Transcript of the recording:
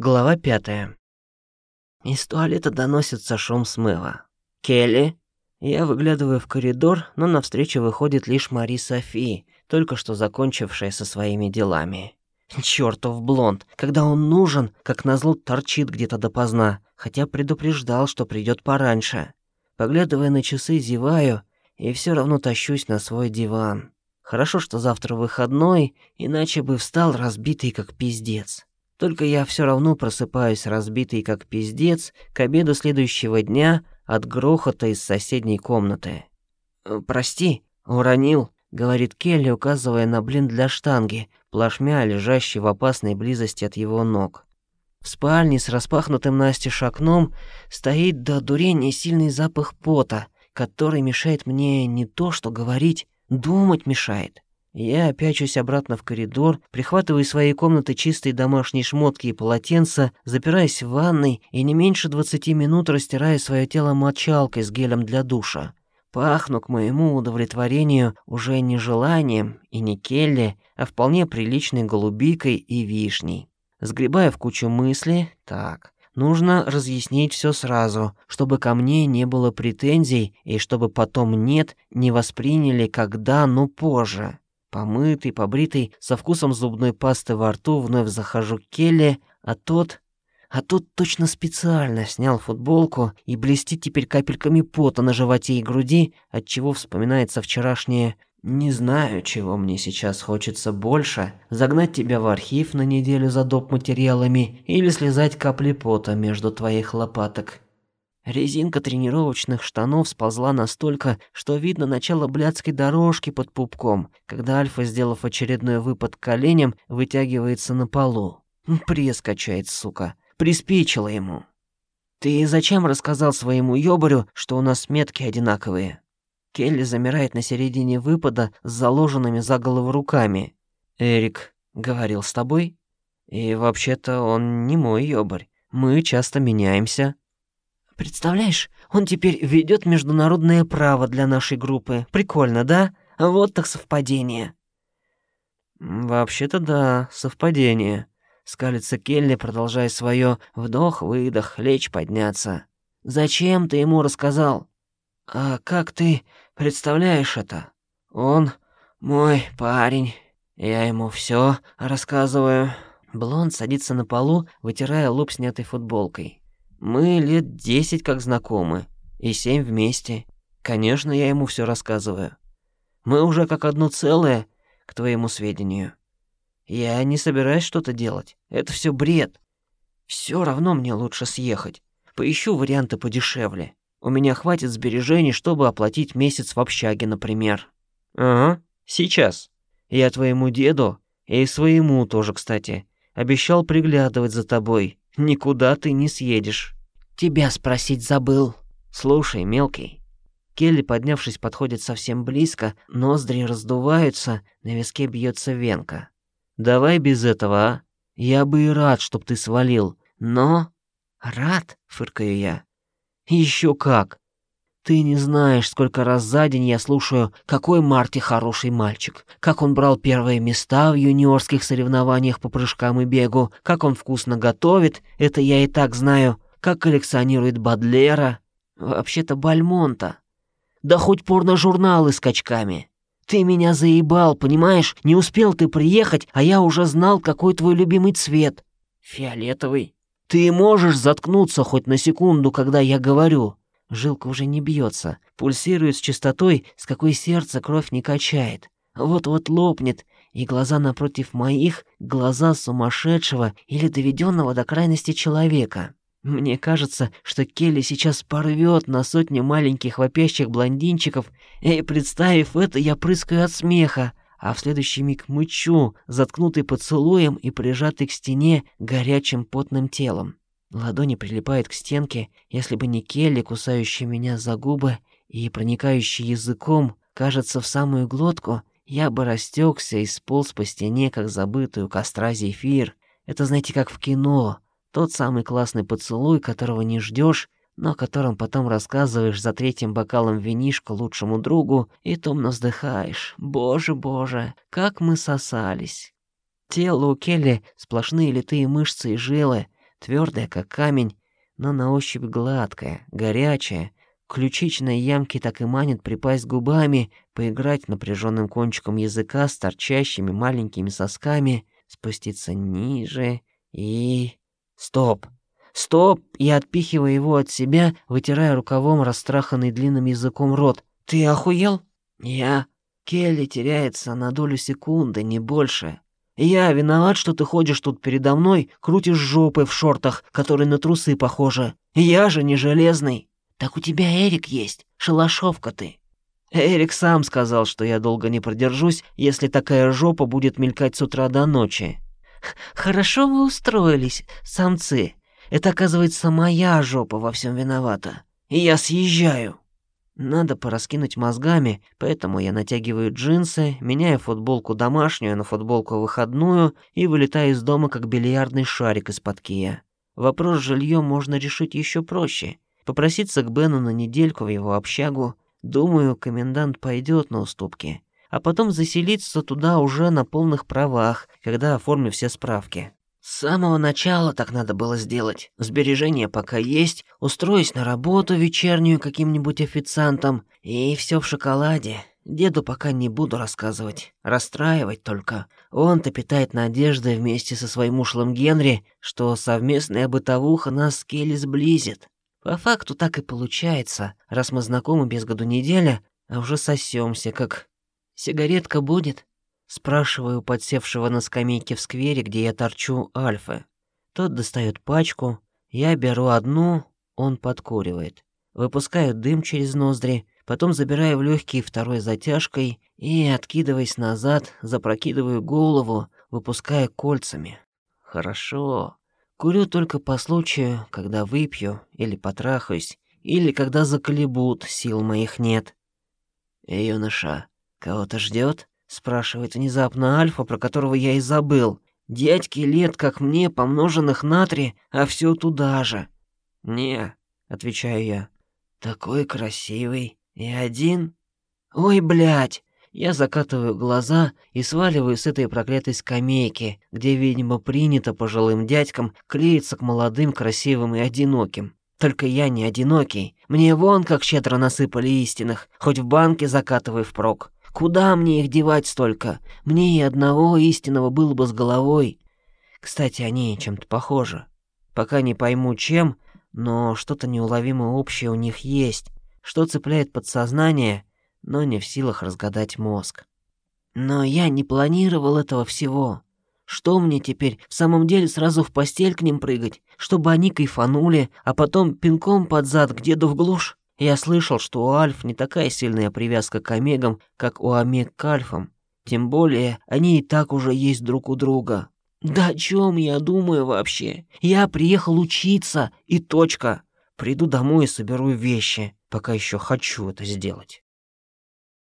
Глава пятая. Из туалета доносится шум смыва. «Келли?» Я выглядываю в коридор, но навстречу выходит лишь Мари Софи, только что закончившая со своими делами. Чёртов блонд, когда он нужен, как назло торчит где-то допоздна, хотя предупреждал, что придёт пораньше. Поглядывая на часы, зеваю и всё равно тащусь на свой диван. Хорошо, что завтра выходной, иначе бы встал разбитый как пиздец. Только я все равно просыпаюсь разбитый как пиздец к обеду следующего дня от грохота из соседней комнаты. «Э, «Прости, уронил», — говорит Келли, указывая на блин для штанги, плашмя, лежащий в опасной близости от его ног. В спальне с распахнутым настежь окном стоит до дурения сильный запах пота, который мешает мне не то что говорить, думать мешает. Я пячусь обратно в коридор, прихватываю из своей комнаты чистые домашние шмотки и полотенца, запираюсь в ванной и не меньше двадцати минут растираю свое тело мочалкой с гелем для душа. Пахну к моему удовлетворению уже не желанием и не келли, а вполне приличной голубикой и вишней. Сгребая в кучу мысли, так, нужно разъяснить все сразу, чтобы ко мне не было претензий и чтобы потом «нет» не восприняли когда, но позже. Помытый, побритый, со вкусом зубной пасты во рту, вновь захожу к Келли, а тот... А тот точно специально снял футболку и блестит теперь капельками пота на животе и груди, отчего вспоминается вчерашнее «Не знаю, чего мне сейчас хочется больше, загнать тебя в архив на неделю за доп. материалами или слезать капли пота между твоих лопаток». Резинка тренировочных штанов сползла настолько, что видно начало блядской дорожки под пупком, когда Альфа, сделав очередной выпад коленем, вытягивается на полу. Пресс качает, сука. Приспичило ему. «Ты зачем рассказал своему ёбарю, что у нас метки одинаковые?» Келли замирает на середине выпада с заложенными за голову руками. «Эрик говорил с тобой?» «И вообще-то он не мой ёбарь. Мы часто меняемся». Представляешь, он теперь ведет международное право для нашей группы. Прикольно, да? Вот так совпадение. Вообще-то да, совпадение. Скалится Келли, продолжая свое вдох-выдох, лечь, подняться. Зачем ты ему рассказал? А как ты представляешь это? Он мой парень. Я ему все рассказываю. Блонд садится на полу, вытирая лоб снятой футболкой. Мы лет десять как знакомы, и семь вместе. Конечно, я ему все рассказываю. Мы уже как одно целое, к твоему сведению. Я не собираюсь что-то делать. Это все бред. Все равно мне лучше съехать. Поищу варианты подешевле. У меня хватит сбережений, чтобы оплатить месяц в общаге, например. Ага, сейчас. Я твоему деду и своему тоже, кстати, обещал приглядывать за тобой Никуда ты не съедешь. Тебя спросить забыл. Слушай, мелкий. Келли, поднявшись, подходит совсем близко, ноздри раздуваются, на виске бьется венка. Давай без этого, а? Я бы и рад, чтоб ты свалил, но... Рад, фыркаю я. Еще как. Ты не знаешь, сколько раз за день я слушаю, какой Марти хороший мальчик, как он брал первые места в юниорских соревнованиях по прыжкам и бегу, как он вкусно готовит, это я и так знаю, как коллекционирует Бадлера, вообще-то Бальмонта. Да хоть порно-журналы с качками. Ты меня заебал, понимаешь? Не успел ты приехать, а я уже знал, какой твой любимый цвет. Фиолетовый. Ты можешь заткнуться хоть на секунду, когда я говорю. Жилка уже не бьется, пульсирует с частотой, с какой сердце кровь не качает. Вот-вот лопнет, и глаза напротив моих — глаза сумасшедшего или доведенного до крайности человека. Мне кажется, что Келли сейчас порвет на сотню маленьких вопящих блондинчиков, и, представив это, я прыскаю от смеха, а в следующий миг мычу, заткнутый поцелуем и прижатый к стене горячим потным телом. Ладони прилипают к стенке, если бы не Келли, кусающий меня за губы и проникающий языком, кажется, в самую глотку, я бы растекся и сполз по стене, как забытый у костра зефир. Это, знаете, как в кино. Тот самый классный поцелуй, которого не ждешь, но о котором потом рассказываешь за третьим бокалом винишка лучшему другу и томно вздыхаешь. Боже, боже, как мы сосались. Тело у Келли сплошные литые мышцы и жилы, твердая как камень, но на ощупь гладкая, горячая. Ключичной ямки так и манит припасть губами, поиграть напряженным кончиком языка с торчащими маленькими сосками, спуститься ниже и... Стоп! Стоп! Я отпихиваю его от себя, вытирая рукавом растраханный длинным языком рот. Ты охуел? Я... Келли теряется на долю секунды, не больше. Я виноват, что ты ходишь тут передо мной, крутишь жопой в шортах, которые на трусы похожи. Я же не железный. Так у тебя Эрик есть, шалашовка ты. Эрик сам сказал, что я долго не продержусь, если такая жопа будет мелькать с утра до ночи. Хорошо вы устроились, самцы. Это, оказывается, моя жопа во всем виновата. И я съезжаю. Надо пораскинуть мозгами, поэтому я натягиваю джинсы, меняю футболку домашнюю на футболку выходную и вылетаю из дома как бильярдный шарик из-под кия. Вопрос с жильем можно решить еще проще. Попроситься к Бену на недельку в его общагу. Думаю, комендант пойдет на уступки. А потом заселиться туда уже на полных правах, когда оформлю все справки. С самого начала так надо было сделать. Сбережения пока есть, устроюсь на работу вечернюю каким-нибудь официантом, и все в шоколаде. Деду пока не буду рассказывать, расстраивать только. Он-то питает надежды вместе со своим ушлым Генри, что совместная бытовуха нас с Келли сблизит. По факту так и получается, раз мы знакомы без году неделя, а уже сосемся, как... Сигаретка будет? Спрашиваю подсевшего на скамейке в сквере, где я торчу Альфа. Тот достает пачку, я беру одну, он подкуривает. Выпускаю дым через ноздри, потом забираю в легкие второй затяжкой и, откидываясь назад, запрокидываю голову, выпуская кольцами. Хорошо. Курю только по случаю, когда выпью или потрахаюсь, или когда заколебут, сил моих нет. Юноша, кого-то ждет? Спрашивает внезапно Альфа, про которого я и забыл. Дядьки лет, как мне, помноженных на три, а все туда же. Не, отвечаю я. Такой красивый и один. Ой, блядь. Я закатываю глаза и сваливаю с этой проклятой скамейки, где, видимо, принято пожилым дядькам клеиться к молодым, красивым и одиноким. Только я не одинокий. Мне вон как щедро насыпали истинных, хоть в банке закатывай впрок. Куда мне их девать столько? Мне и одного истинного было бы с головой. Кстати, они чем-то похожи. Пока не пойму, чем, но что-то неуловимо общее у них есть, что цепляет подсознание, но не в силах разгадать мозг. Но я не планировал этого всего. Что мне теперь, в самом деле сразу в постель к ним прыгать, чтобы они кайфанули, а потом пинком под зад к деду в глушь? Я слышал, что у альф не такая сильная привязка к омегам, как у омег к альфам. Тем более, они и так уже есть друг у друга. Да о чем я думаю вообще? Я приехал учиться, и точка. Приду домой и соберу вещи, пока еще хочу это сделать.